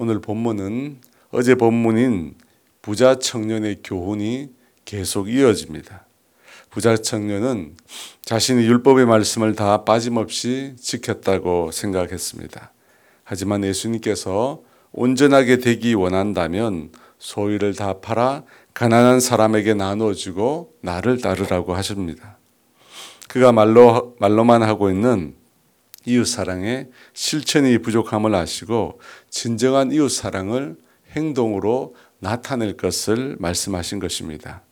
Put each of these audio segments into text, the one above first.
오늘 본문은 어제 본문인 부자 청년의 교훈이 계속 이어집니다. 부자 청년은 자신이 율법의 말씀을 다 빠짐없이 지켰다고 생각했습니다. 하지만 예수님께서 온전하게 되기 원한다면 소유를 다 팔아 가난한 사람에게 나눠주고 나를 따르라고 하십니다. 그가 말로 말로만 하고 있는 이웃 사랑의 실천이 부족함을 아시고 진정한 이웃 사랑을 행동으로 나타낼 것을 말씀하신 것입니다.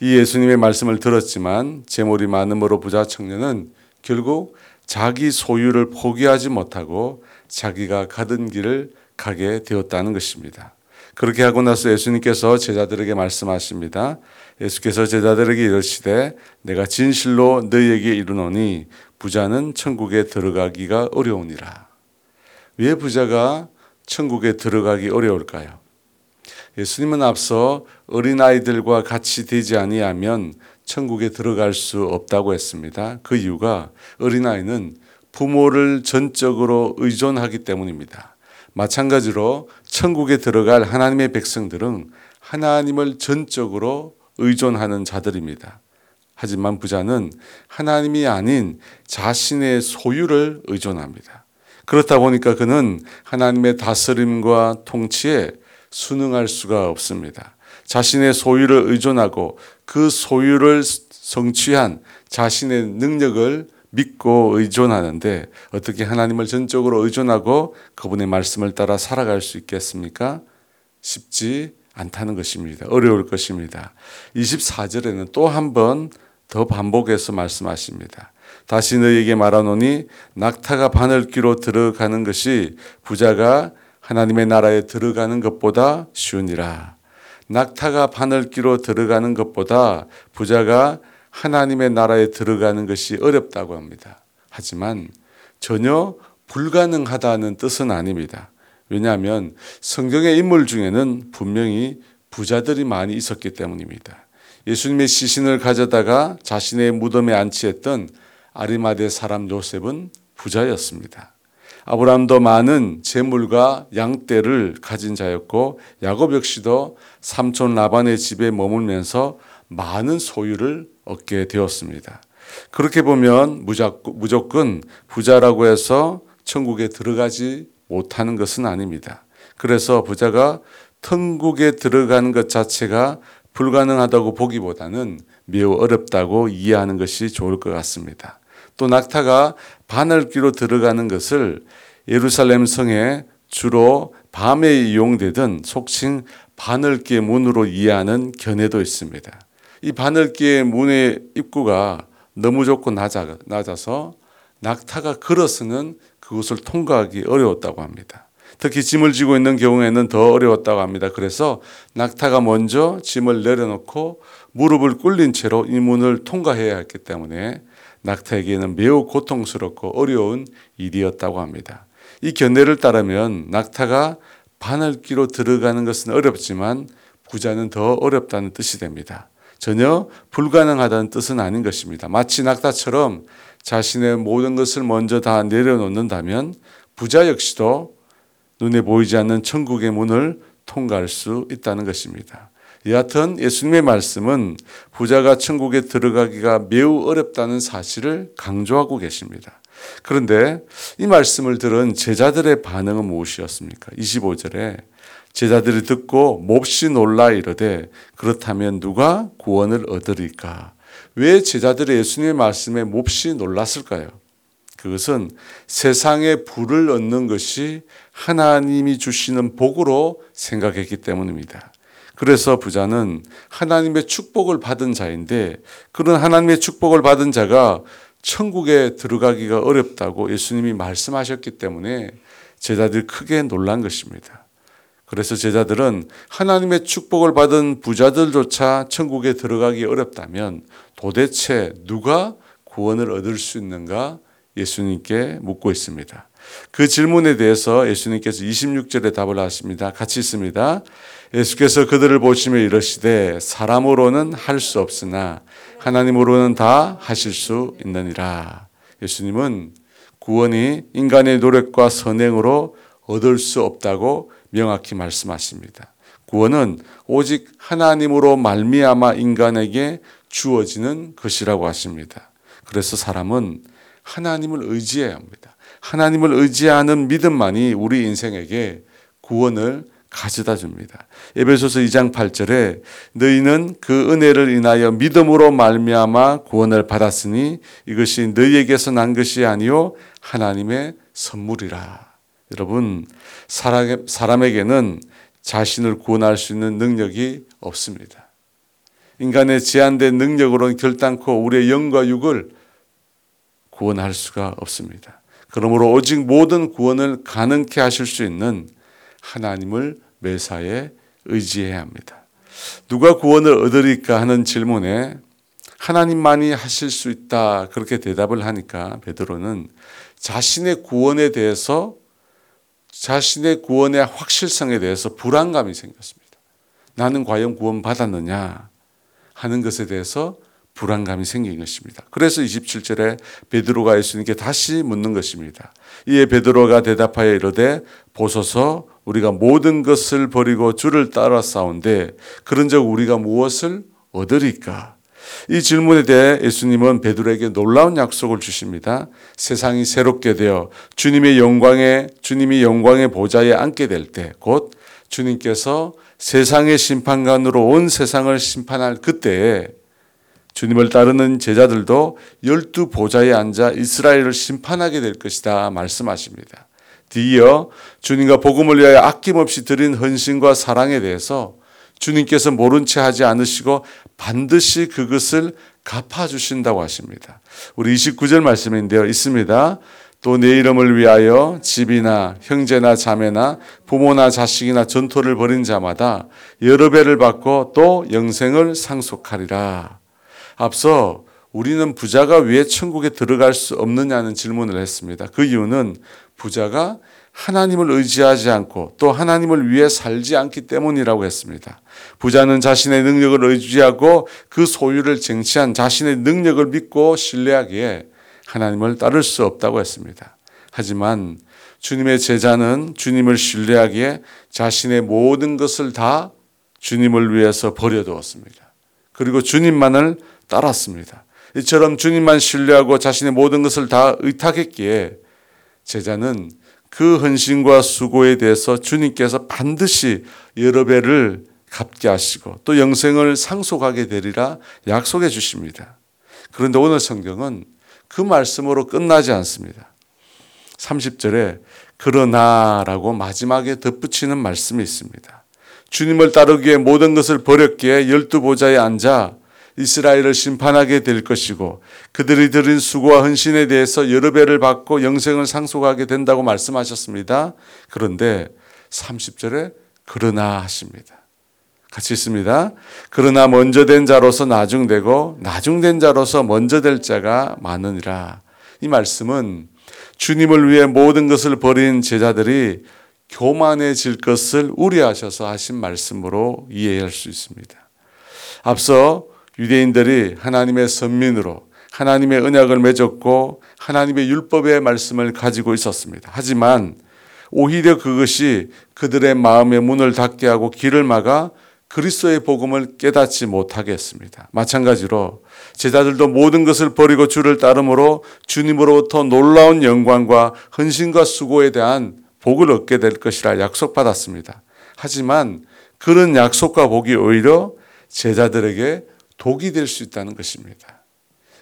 이 예수님의 말씀을 들었지만 재물이 많음으로 부자 청년은 결국 자기 소유를 포기하지 못하고 자기가 가던 길을 가게 되었다는 것입니다. 그렇게 하고 나서 예수님께서 제자들에게 말씀하십니다. 예수께서 제자들에게 이르시되 내가 진실로 너희에게 이르노니 부자는 천국에 들어가기가 어려우니라. 왜 부자가 천국에 들어가기 어려울까요? 예수님은 앞서 어린아이들과 같이 되지 아니하면 천국에 들어갈 수 없다고 했습니다. 그 이유가 어린아이는 부모를 전적으로 의존하기 때문입니다. 마찬가지로 천국에 들어갈 하나님의 백성들은 하나님을 전적으로 의존하는 자들입니다. 하지만 부자는 하나님이 아닌 자신의 소유를 의존합니다. 그렇다 보니까 그는 하나님의 다스림과 통치에 순응할 수가 없습니다. 자신의 소유를 의존하고 그 소유를 성취한 자신의 능력을 믿고 의존하는데 어떻게 하나님을 전적으로 의존하고 그분의 말씀을 따라 살아갈 수 있겠습니까? 쉽지 않다는 것입니다. 어려울 것입니다. 24절에는 또 한 번 더 반복해서 말씀하십니다. 다시 너에게 말하노니 낙타가 바늘귀로 들어가는 것이 부자가 하나님의 나라에 들어가는 것보다 쉬우니라. 낙타가 바늘귀로 들어가는 것보다 부자가 하나님의 나라에 들어가는 것이 어렵다고 합니다. 하지만 전혀 불가능하다는 뜻은 아닙니다. 왜냐하면 성경의 인물 중에는 분명히 부자들이 많이 있었기 때문입니다. 예수님의 시신을 가져다가 자신의 무덤에 안치했던 아리마대 사람 요셉은 부자였습니다. 아브라함도 많은 재물과 양떼를 가진 자였고 야곱 역시도 삼촌 라반의 집에 머물면서 많은 소유를 얻게 되었습니다. 그렇게 보면 무조건 부자라고 해서 천국에 들어가지 못하는 것은 아닙니다. 그래서 부자가 천국에 들어가는 것 자체가 불가능하다고 보기보다는 매우 어렵다고 이해하는 것이 좋을 것 같습니다. 또 낙타가 바늘귀로 들어가는 것을 예루살렘 성에 주로 밤에 이용되던 속칭 바늘귀 문으로 이해하는 견해도 있습니다. 이 바늘귀의 문의 입구가 너무 좁고 낮아, 낮아서 낙타가 걸어서는 그곳을 통과하기 어려웠다고 합니다. 특히 짐을 지고 있는 경우에는 더 어려웠다고 합니다. 그래서 낙타가 먼저 짐을 내려놓고 무릎을 꿇린 채로 이 문을 통과해야 했기 때문에 낙타에게는 매우 고통스럽고 어려운 일이었다고 합니다. 이 견해를 따르면 낙타가 바늘기로 들어가는 것은 어렵지만 부자는 더 어렵다는 뜻이 됩니다. 전혀 불가능하다는 뜻은 아닌 것입니다. 마치 낙타처럼 자신의 모든 것을 먼저 다 내려놓는다면 부자 역시도 눈에 보이지 않는 천국의 문을 통과할 수 있다는 것입니다. 여하튼 예수님의 말씀은 부자가 천국에 들어가기가 매우 어렵다는 사실을 강조하고 계십니다. 그런데 이 말씀을 들은 제자들의 반응은 무엇이었습니까? 25절에 제자들이 듣고 몹시 놀라 이르되 그렇다면 누가 구원을 얻으리까? 왜 제자들이 예수님의 말씀에 몹시 놀랐을까요? 그것은 세상에 불을 얻는 것이 하나님이 주시는 복으로 생각했기 때문입니다. 그래서 부자는 하나님의 축복을 받은 자인데 그런 하나님의 축복을 받은 자가 천국에 들어가기가 어렵다고 예수님이 말씀하셨기 때문에 제자들이 크게 놀란 것입니다. 그래서 제자들은 하나님의 축복을 받은 부자들조차 천국에 들어가기 어렵다면 도대체 누가 구원을 얻을 수 있는가 예수님께 묻고 있습니다. 그 질문에 대해서 예수님께서 26절에 답을 하십니다. 같이 있습니다. 예수께서 그들을 보시며 이러시되 사람으로는 할 수 없으나 하나님으로는 다 하실 수 있느니라. 예수님은 구원이 인간의 노력과 선행으로 얻을 수 없다고 명확히 말씀하십니다. 구원은 오직 하나님으로 말미암아 인간에게 주어지는 것이라고 하십니다. 그래서 사람은 하나님을 의지해야 합니다. 하나님을 의지하는 믿음만이 우리 인생에게 구원을 가져다 줍니다. 에베소서 2장 8절에 너희는 그 은혜를 인하여 믿음으로 말미암아 구원을 받았으니 이것이 너희에게서 난 것이 아니요 하나님의 선물이라. 여러분 사람에게는 자신을 구원할 수 있는 능력이 없습니다. 인간의 제한된 능력으로는 결단코 우리의 영과 육을 구원할 수가 없습니다. 그러므로 오직 모든 구원을 가능케 하실 수 있는 하나님을 매사에 의지해야 합니다. 누가 구원을 얻으리까 하는 질문에 하나님만이 하실 수 있다 그렇게 대답을 하니까 베드로는 자신의 구원에 대해서 자신의 구원의 확실성에 대해서 불안감이 생겼습니다. 나는 과연 구원 받았느냐 하는 것에 대해서 불안감이 생긴 것입니다. 그래서 27절에 베드로가 예수님께 다시 묻는 것입니다. 이에 베드로가 대답하여 이르되 보소서 우리가 모든 것을 버리고 주를 따라 싸운데 그런즉 우리가 무엇을 얻으리까? 이 질문에 대해 예수님은 베드로에게 놀라운 약속을 주십니다. 세상이 새롭게 되어 주님의 영광에 주님이 영광의 보좌에 앉게 될 때 곧 주님께서 세상의 심판관으로 온 세상을 심판할 그때에 주님을 따르는 제자들도 열두 보좌에 앉아 이스라엘을 심판하게 될 것이다 말씀하십니다. 뒤이어 주님과 복음을 위하여 아낌없이 드린 헌신과 사랑에 대해서 주님께서 모른 채 하지 않으시고 반드시 그것을 갚아주신다고 하십니다. 우리 29절 말씀인데요. 있습니다. 또 내 이름을 위하여 집이나 형제나 자매나 부모나 자식이나 전토를 벌인 자마다 여러 배를 받고 또 영생을 상속하리라. 앞서 우리는 부자가 왜 천국에 들어갈 수 없느냐는 질문을 했습니다. 그 이유는 부자가 하나님을 의지하지 않고 또 하나님을 위해 살지 않기 때문이라고 했습니다. 부자는 자신의 능력을 의지하고 그 소유를 쟁취한 자신의 능력을 믿고 신뢰하기에 하나님을 따를 수 없다고 했습니다. 하지만 주님의 제자는 주님을 신뢰하기에 자신의 모든 것을 다 주님을 위해서 버려두었습니다. 그리고 주님만을 따랐습니다. 이처럼 주님만 신뢰하고 자신의 모든 것을 다 의탁했기에 제자는 그 헌신과 수고에 대해서 주님께서 반드시 여러 배를 갚게 하시고 또 영생을 상속하게 되리라 약속해 주십니다. 그런데 오늘 성경은 그 말씀으로 끝나지 않습니다. 30절에 그러나라고 마지막에 덧붙이는 말씀이 있습니다. 주님을 따르기 위해 모든 것을 버렸기에 열두 보좌에 앉아 이스라엘을 심판하게 될 것이고 그들이 들인 수고와 헌신에 대해서 여러 배를 받고 영생을 상속하게 된다고 말씀하셨습니다. 그런데 30절에 그러나 하십니다. 같이 있습니다. 그러나 먼저 된 자로서 나중되고 나중된 자로서 먼저 될 자가 많으니라. 이 말씀은 주님을 위해 모든 것을 버린 제자들이 교만해질 것을 우려하셔서 하신 말씀으로 이해할 수 있습니다. 앞서 유대인들이 하나님의 선민으로 하나님의 언약을 맺었고 하나님의 율법의 말씀을 가지고 있었습니다. 하지만 오히려 그것이 그들의 마음의 문을 닫게 하고 길을 막아 그리스도의 복음을 깨닫지 못하게 했습니다. 마찬가지로 제자들도 모든 것을 버리고 주를 따름으로 주님으로부터 놀라운 영광과 헌신과 수고에 대한 복을 얻게 될 것이라 약속받았습니다. 하지만 그런 약속과 복이 오히려 제자들에게 독이 될 수 있다는 것입니다.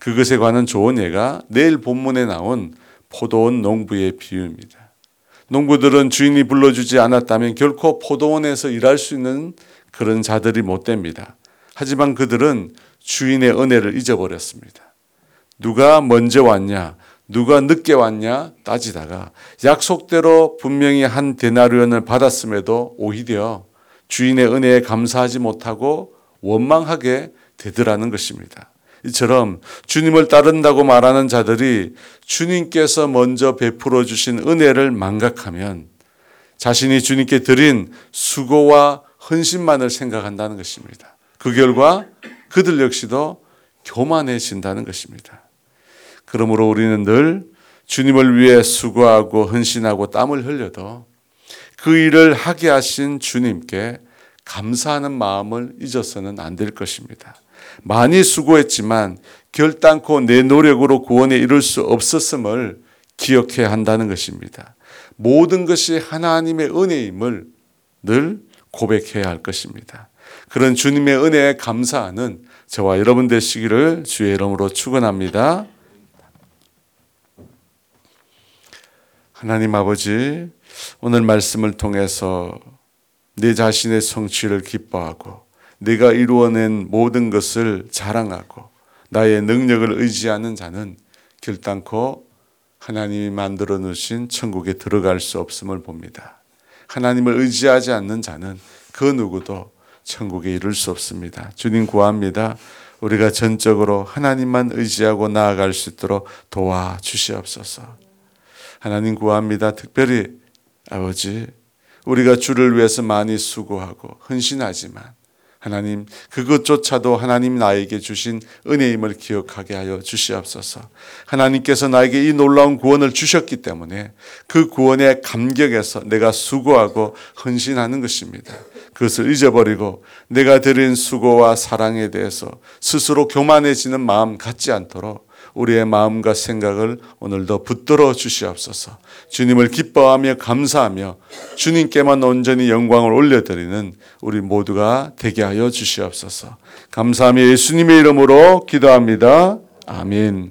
그것에 관한 좋은 예가 내일 본문에 나온 포도원 농부의 비유입니다. 농부들은 주인이 불러주지 않았다면 결코 포도원에서 일할 수 있는 그런 자들이 못 됩니다. 하지만 그들은 주인의 은혜를 잊어버렸습니다. 누가 먼저 왔냐, 누가 늦게 왔냐 따지다가 약속대로 분명히 한 데나리온을 받았음에도 오히려 주인의 은혜에 감사하지 못하고 원망하게 되더라는 것입니다. 이처럼 주님을 따른다고 말하는 자들이 주님께서 먼저 베풀어 주신 은혜를 망각하면 자신이 주님께 드린 수고와 헌신만을 생각한다는 것입니다. 그 결과 그들 역시도 교만해진다는 것입니다. 그러므로 우리는 늘 주님을 위해 수고하고 헌신하고 땀을 흘려도 그 일을 하게 하신 주님께 감사하는 마음을 잊어서는 안 될 것입니다. 많이 수고했지만 결단코 내 노력으로 구원에 이룰 수 없었음을 기억해야 한다는 것입니다. 모든 것이 하나님의 은혜임을 늘 고백해야 할 것입니다. 그런 주님의 은혜에 감사하는 저와 여러분 되시기를 주의 이름으로 축원합니다. 하나님 아버지 오늘 말씀을 통해서 내 자신의 성취를 기뻐하고 내가 이루어낸 모든 것을 자랑하고 나의 능력을 의지하는 자는 결단코 하나님이 만들어 놓으신 천국에 들어갈 수 없음을 봅니다. 하나님을 의지하지 않는 자는 그 누구도 천국에 이룰 수 없습니다. 주님 구합니다. 우리가 전적으로 하나님만 의지하고 나아갈 수 있도록 도와 주시옵소서. 하나님 구합니다. 특별히 아버지, 우리가 주를 위해서 많이 수고하고 헌신하지만 하나님 그것조차도 하나님 나에게 주신 은혜임을 기억하게 하여 주시옵소서. 하나님께서 나에게 이 놀라운 구원을 주셨기 때문에 그 구원의 감격에서 내가 수고하고 헌신하는 것입니다. 그것을 잊어버리고 내가 드린 수고와 사랑에 대해서 스스로 교만해지는 마음 갖지 않도록 우리의 마음과 생각을 오늘도 붙들어 주시옵소서. 주님을 기뻐하며 감사하며 주님께만 온전히 영광을 올려드리는 우리 모두가 되게 하여 주시옵소서. 감사하며 예수님의 이름으로 기도합니다. 아멘.